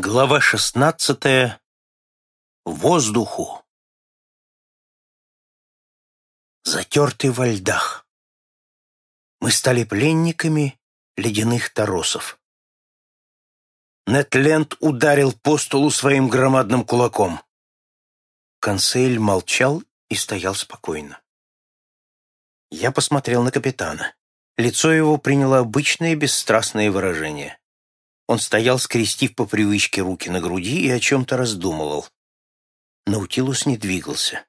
Глава шестнадцатая. Воздуху. Затертый во льдах. Мы стали пленниками ледяных торосов. Нетленд ударил по столу своим громадным кулаком. Консель молчал и стоял спокойно. Я посмотрел на капитана. Лицо его приняло обычное бесстрастное выражение. Он стоял, скрестив по привычке руки на груди и о чем-то раздумывал. Наутилус не двигался.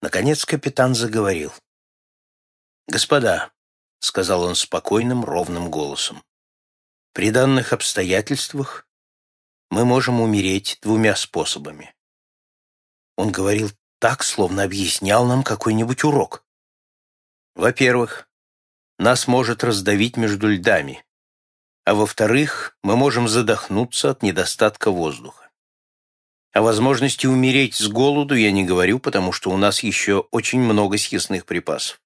Наконец капитан заговорил. «Господа», — сказал он спокойным, ровным голосом, «при данных обстоятельствах мы можем умереть двумя способами». Он говорил так, словно объяснял нам какой-нибудь урок. Во-первых, нас может раздавить между льдами а во-вторых, мы можем задохнуться от недостатка воздуха. О возможности умереть с голоду я не говорю, потому что у нас еще очень много съестных припасов.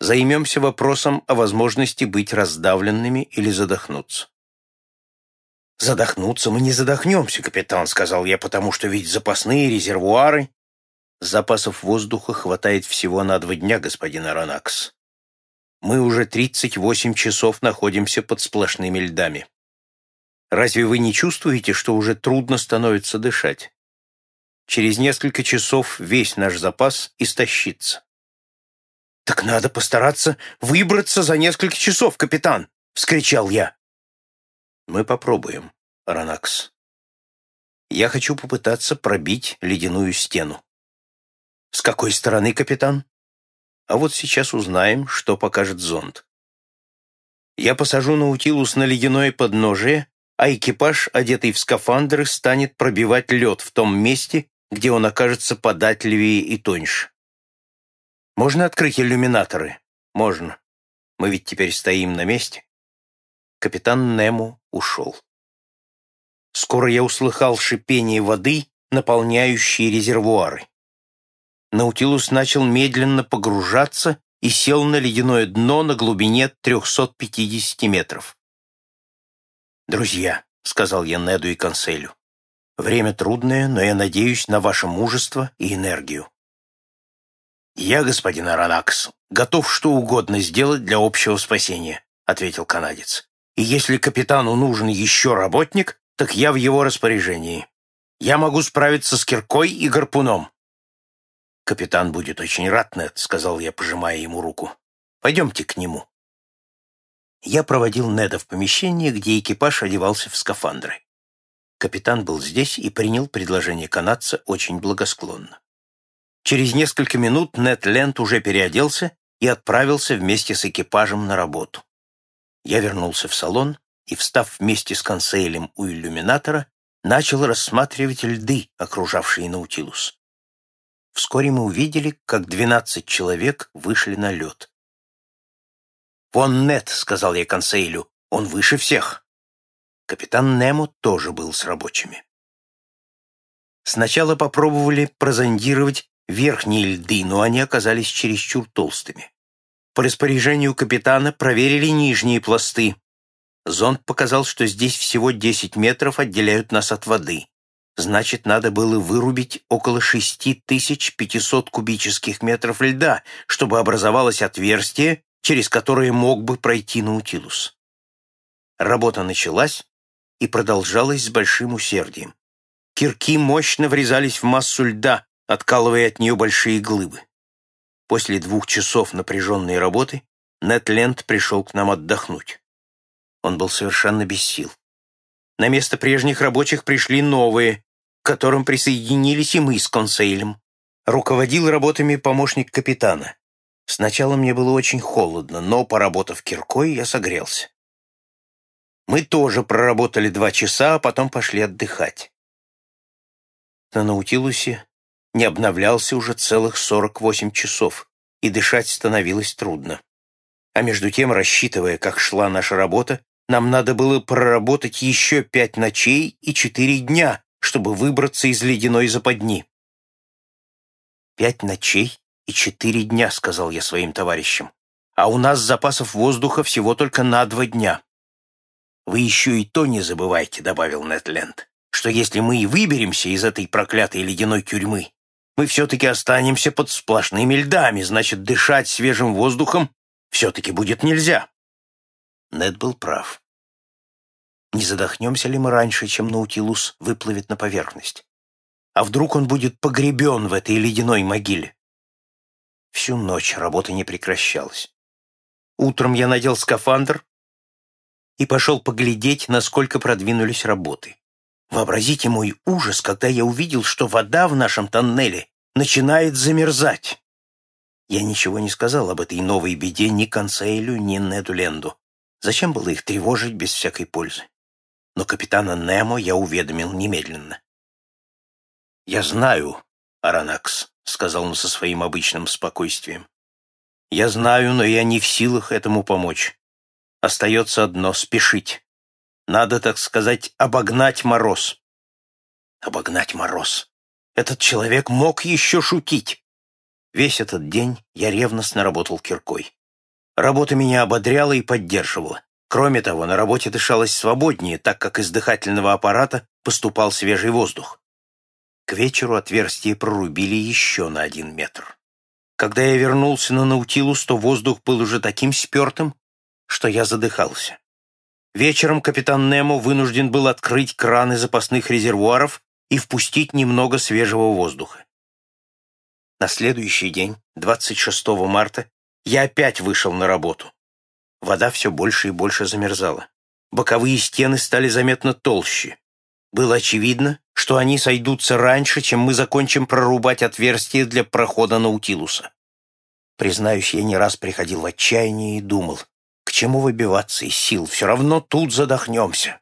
Займемся вопросом о возможности быть раздавленными или задохнуться. «Задохнуться мы не задохнемся, капитан», — сказал я, «потому что ведь запасные резервуары...» «Запасов воздуха хватает всего на два дня, господин Аронакс мы уже 38 часов находимся под сплошными льдами. Разве вы не чувствуете, что уже трудно становится дышать? Через несколько часов весь наш запас истощится. «Так надо постараться выбраться за несколько часов, капитан!» — вскричал я. «Мы попробуем, Ранакс. Я хочу попытаться пробить ледяную стену». «С какой стороны, капитан?» А вот сейчас узнаем, что покажет зонд. Я посажу Наутилус на ледяное подножие, а экипаж, одетый в скафандры, станет пробивать лед в том месте, где он окажется податливее и тоньше. Можно открыть иллюминаторы? Можно. Мы ведь теперь стоим на месте. Капитан Нему ушел. Скоро я услыхал шипение воды, наполняющей резервуары. Наутилус начал медленно погружаться и сел на ледяное дно на глубине 350 метров. «Друзья», — сказал я Неду и Конселю, — «время трудное, но я надеюсь на ваше мужество и энергию». «Я, господин Аронакс, готов что угодно сделать для общего спасения», — ответил канадец. «И если капитану нужен еще работник, так я в его распоряжении. Я могу справиться с киркой и гарпуном. «Капитан будет очень рад, Нед», — сказал я, пожимая ему руку. «Пойдемте к нему». Я проводил Неда в помещение, где экипаж одевался в скафандры. Капитан был здесь и принял предложение канадца очень благосклонно. Через несколько минут Нед Ленд уже переоделся и отправился вместе с экипажем на работу. Я вернулся в салон и, встав вместе с консейлем у иллюминатора, начал рассматривать льды, окружавшие Наутилус. Вскоре мы увидели, как двенадцать человек вышли на лед. «Вон Нет», — сказал я консейлю, — «он выше всех». Капитан Немо тоже был с рабочими. Сначала попробовали прозондировать верхние льды, но они оказались чересчур толстыми. По распоряжению капитана проверили нижние пласты. Зонд показал, что здесь всего 10 метров отделяют нас от воды. Значит, надо было вырубить около 6500 кубических метров льда, чтобы образовалось отверстие, через которое мог бы пройти Наутилус. Работа началась и продолжалась с большим усердием. Кирки мощно врезались в массу льда, откалывая от нее большие глыбы. После двух часов напряженной работы Нетленд пришел к нам отдохнуть. Он был совершенно без сил. На место прежних рабочих пришли новые, которым присоединились и мы с консейлем. Руководил работами помощник капитана. Сначала мне было очень холодно, но, поработав киркой, я согрелся. Мы тоже проработали два часа, а потом пошли отдыхать. На Наутилусе не обновлялся уже целых 48 часов, и дышать становилось трудно. А между тем, рассчитывая, как шла наша работа, нам надо было проработать еще пять ночей и четыре дня, чтобы выбраться из ледяной западни. «Пять ночей и четыре дня», — сказал я своим товарищам, «а у нас запасов воздуха всего только на два дня». «Вы еще и то не забывайте», — добавил Нетленд, «что если мы и выберемся из этой проклятой ледяной тюрьмы, мы все-таки останемся под сплошными льдами, значит, дышать свежим воздухом все-таки будет нельзя». Нед был прав. Не задохнемся ли мы раньше, чем Наутилус выплывет на поверхность? А вдруг он будет погребен в этой ледяной могиле? Всю ночь работа не прекращалась. Утром я надел скафандр и пошел поглядеть, насколько продвинулись работы. Вообразите мой ужас, когда я увидел, что вода в нашем тоннеле начинает замерзать. Я ничего не сказал об этой новой беде ни Консейлю, ни Неду Ленду. Зачем было их тревожить без всякой пользы? Но капитана Немо я уведомил немедленно. «Я знаю, Аранакс», — сказал он со своим обычным спокойствием. «Я знаю, но я не в силах этому помочь. Остается одно — спешить. Надо, так сказать, обогнать мороз». «Обогнать мороз. Этот человек мог еще шутить». Весь этот день я ревностно работал киркой. Работа меня ободряла и поддерживала. Кроме того, на работе дышалось свободнее, так как из дыхательного аппарата поступал свежий воздух. К вечеру отверстие прорубили еще на один метр. Когда я вернулся на Наутилус, то воздух был уже таким спертым, что я задыхался. Вечером капитан Немо вынужден был открыть краны запасных резервуаров и впустить немного свежего воздуха. На следующий день, 26 марта, я опять вышел на работу. Вода все больше и больше замерзала. Боковые стены стали заметно толще. Было очевидно, что они сойдутся раньше, чем мы закончим прорубать отверстие для прохода Наутилуса. Признаюсь, я не раз приходил в отчаяние и думал, к чему выбиваться из сил, все равно тут задохнемся.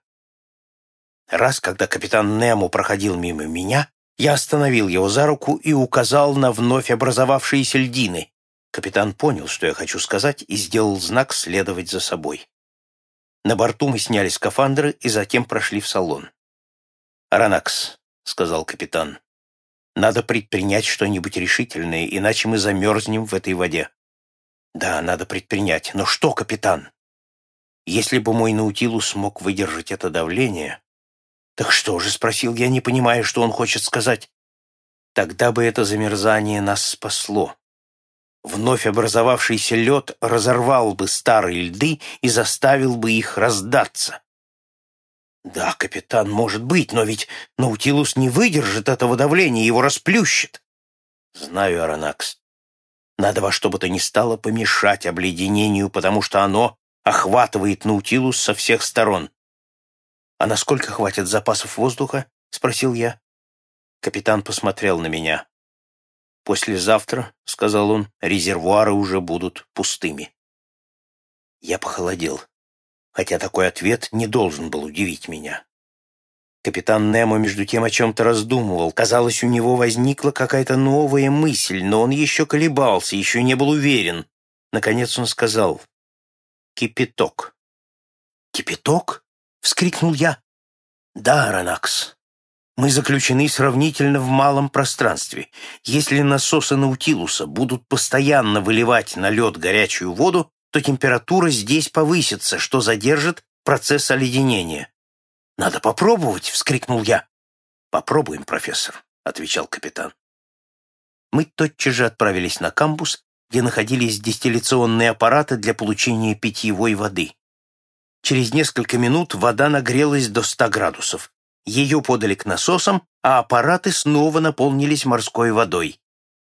Раз, когда капитан Нему проходил мимо меня, я остановил его за руку и указал на вновь образовавшиеся льдины, Капитан понял, что я хочу сказать, и сделал знак следовать за собой. На борту мы сняли скафандры и затем прошли в салон. «Аранакс», — сказал капитан, — «надо предпринять что-нибудь решительное, иначе мы замерзнем в этой воде». «Да, надо предпринять. Но что, капитан?» «Если бы мой Наутилус смог выдержать это давление...» «Так что же?» — спросил я, не понимая, что он хочет сказать. «Тогда бы это замерзание нас спасло. Вновь образовавшийся лед разорвал бы старые льды и заставил бы их раздаться. Да, капитан, может быть, но ведь Наутилус не выдержит этого давления, его расплющит. Знаю, Аронакс. Надо во что бы то ни стало помешать обледенению, потому что оно охватывает Наутилус со всех сторон. «А насколько хватит запасов воздуха?» — спросил я. Капитан посмотрел на меня. «Послезавтра, — сказал он, — резервуары уже будут пустыми». Я похолодел, хотя такой ответ не должен был удивить меня. Капитан Немо между тем о чем-то раздумывал. Казалось, у него возникла какая-то новая мысль, но он еще колебался, еще не был уверен. Наконец он сказал «Кипяток». «Кипяток?» — вскрикнул я. «Да, Ранакс, мы заключены сравнительно в малом пространстве. Если насосы Наутилуса будут постоянно выливать на лед горячую воду, то температура здесь повысится, что задержит процесс оледенения. «Надо попробовать!» — вскрикнул я. «Попробуем, профессор», — отвечал капитан. Мы тотчас же отправились на камбус, где находились дистилляционные аппараты для получения питьевой воды. Через несколько минут вода нагрелась до 100 градусов. Ее подали к насосам, а аппараты снова наполнились морской водой.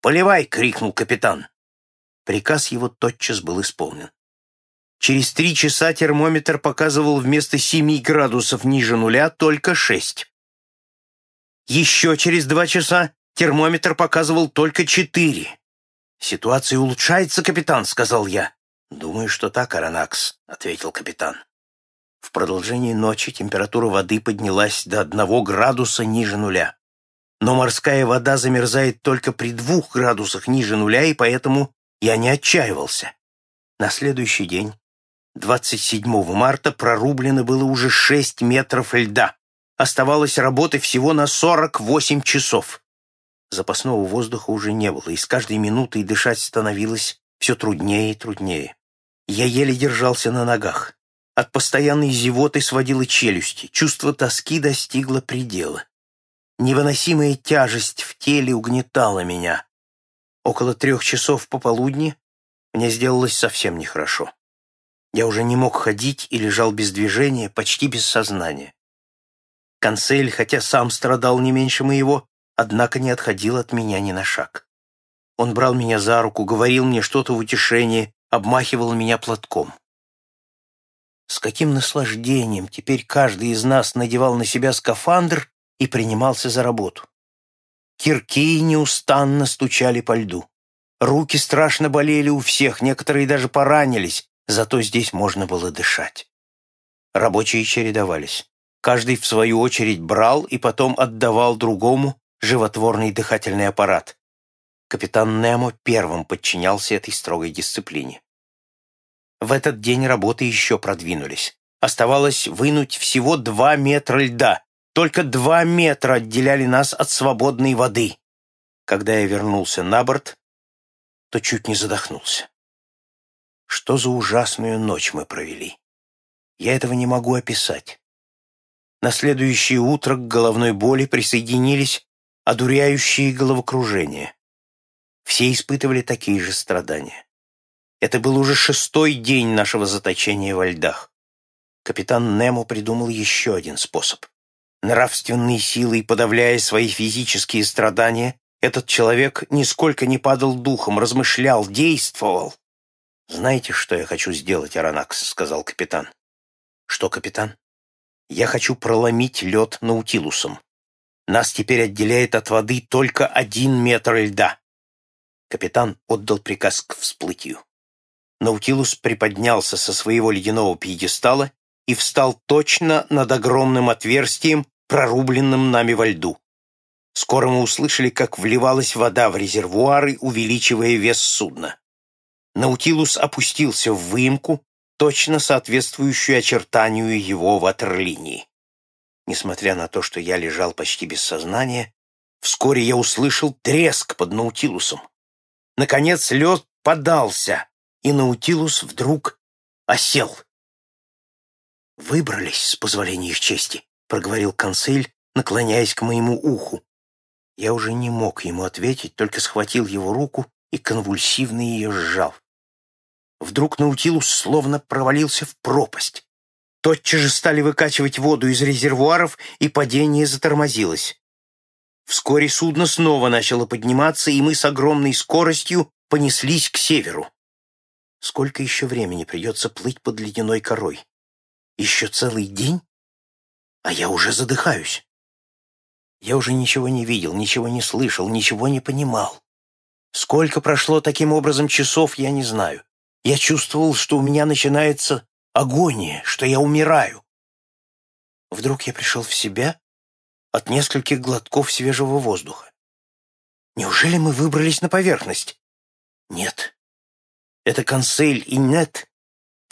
«Поливай!» — крикнул капитан. Приказ его тотчас был исполнен. Через три часа термометр показывал вместо семи градусов ниже нуля только шесть. Еще через два часа термометр показывал только четыре. «Ситуация улучшается, капитан», — сказал я. «Думаю, что так, Аронакс», — ответил капитан. В продолжении ночи температура воды поднялась до одного градуса ниже нуля. Но морская вода замерзает только при двух градусах ниже нуля, и поэтому я не отчаивался. На следующий день, 27 марта, прорублено было уже 6 метров льда. Оставалось работы всего на 48 часов. Запасного воздуха уже не было, и с каждой минутой дышать становилось все труднее и труднее. Я еле держался на ногах. От постоянной зевоты сводило челюсти, чувство тоски достигло предела. Невыносимая тяжесть в теле угнетала меня. Около трех часов пополудни мне сделалось совсем нехорошо. Я уже не мог ходить и лежал без движения, почти без сознания. Консель, хотя сам страдал не меньше моего, однако не отходил от меня ни на шаг. Он брал меня за руку, говорил мне что-то в утешение, обмахивал меня платком. С каким наслаждением теперь каждый из нас надевал на себя скафандр и принимался за работу. Кирки неустанно стучали по льду. Руки страшно болели у всех, некоторые даже поранились, зато здесь можно было дышать. Рабочие чередовались. Каждый, в свою очередь, брал и потом отдавал другому животворный дыхательный аппарат. Капитан Немо первым подчинялся этой строгой дисциплине. В этот день работы еще продвинулись. Оставалось вынуть всего два метра льда, только два метра отделяли нас от свободной воды. Когда я вернулся на борт, то чуть не задохнулся. Что за ужасную ночь мы провели? Я этого не могу описать. На следующее утро к головной боли присоединились одуряющие головокружения. Все испытывали такие же страдания. Это был уже шестой день нашего заточения во льдах. Капитан Немо придумал еще один способ. Нравственной силой подавляя свои физические страдания, этот человек нисколько не падал духом, размышлял, действовал. «Знаете, что я хочу сделать, Аронакс?» — сказал капитан. «Что, капитан?» «Я хочу проломить лед Наутилусом. Нас теперь отделяет от воды только один метр льда». Капитан отдал приказ к всплытию. Наутилус приподнялся со своего ледяного пьедестала и встал точно над огромным отверстием, прорубленным нами во льду. Скоро мы услышали, как вливалась вода в резервуары, увеличивая вес судна. Наутилус опустился в выемку, точно соответствующую очертанию его ватерлинии. Несмотря на то, что я лежал почти без сознания, вскоре я услышал треск под Наутилусом. Наконец лед подался, и Наутилус вдруг осел. «Выбрались, с позволения их чести», проговорил консель, наклоняясь к моему уху. Я уже не мог ему ответить, только схватил его руку и конвульсивно ее сжал. Вдруг Наутилус словно провалился в пропасть. Тотчас же стали выкачивать воду из резервуаров, и падение затормозилось. Вскоре судно снова начало подниматься, и мы с огромной скоростью понеслись к северу. Сколько еще времени придется плыть под ледяной корой? Еще целый день? а я уже задыхаюсь. Я уже ничего не видел, ничего не слышал, ничего не понимал. Сколько прошло таким образом часов, я не знаю. Я чувствовал, что у меня начинается агония, что я умираю. Вдруг я пришел в себя от нескольких глотков свежего воздуха. Неужели мы выбрались на поверхность? Нет. Это консель и нет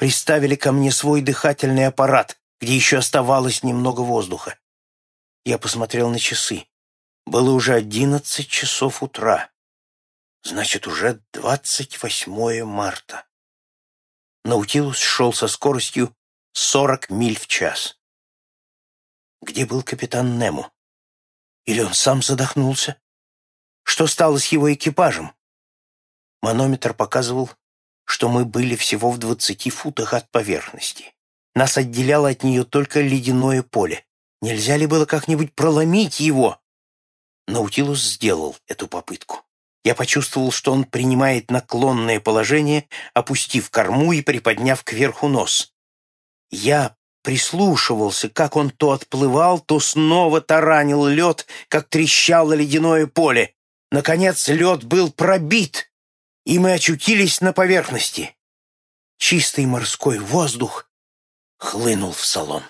приставили ко мне свой дыхательный аппарат, где еще оставалось немного воздуха. Я посмотрел на часы. Было уже одиннадцать часов утра. Значит, уже двадцать восьмое марта. Наутилус шел со скоростью сорок миль в час. Где был капитан Нему? Или он сам задохнулся? Что стало с его экипажем? Манометр показывал, что мы были всего в двадцати футах от поверхности. Нас отделяло от нее только ледяное поле. Нельзя ли было как-нибудь проломить его? Наутилус сделал эту попытку. Я почувствовал, что он принимает наклонное положение, опустив корму и приподняв кверху нос. Я прислушивался, как он то отплывал, то снова таранил лед, как трещало ледяное поле. Наконец лед был пробит, и мы очутились на поверхности. Чистый морской воздух хлынул в салон.